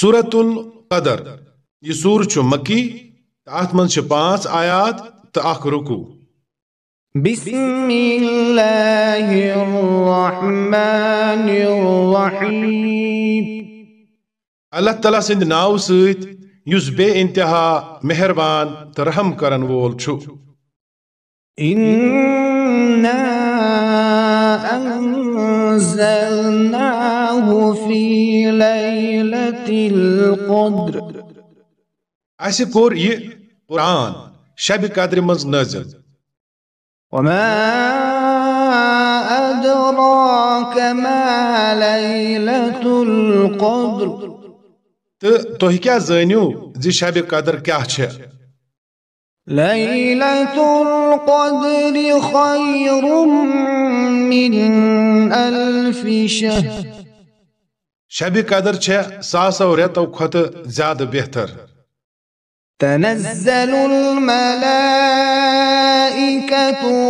سورة القدر۔ یہ سور چھ مکی ات من چھ پانچ آیات تو اخ رکو بسم اللہ الرحمن الرحیم۔ اللہ تعالیٰ سند ناو سیت یس بے انتہا مہربان تو رحم کرن وول چھو۔ انا انزلناه في ليلة القدر. اسی پور یہ قرآن شب قدر مز نازل. وما أدراك ما ليلة القدر. تو تہ کیا زانیو زی شب قدر کیا چھ ليلة القدر خير من ألف شهر. شب قدر چھ ساسو ریتو کھت زیادہ بہتر تنزل الملائكة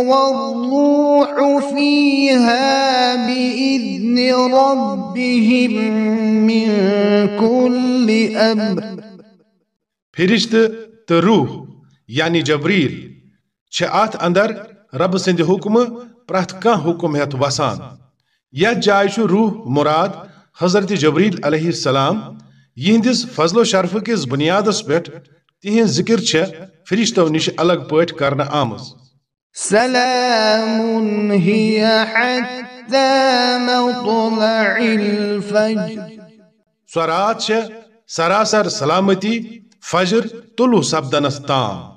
والروح فيها بإذن ربهم من كل أمر فرشت تو روح یعنی جبریل چھ ات اندر رب سند حکم پرت کان حکم ہت وسان یا جائے روح مراد حضرت جبریل علیہ السلام یہندس فضل و شرف کس بنیادس پہ تہن ذکر چھ فرشتو نش الگ پٲٹھۍ کرنہٕ آمٕژ سلام هي حتى مطلع الفجر۔ سۄ رات چھےٚ سراسر سلامتی فجر طلوع سپدنس تام۔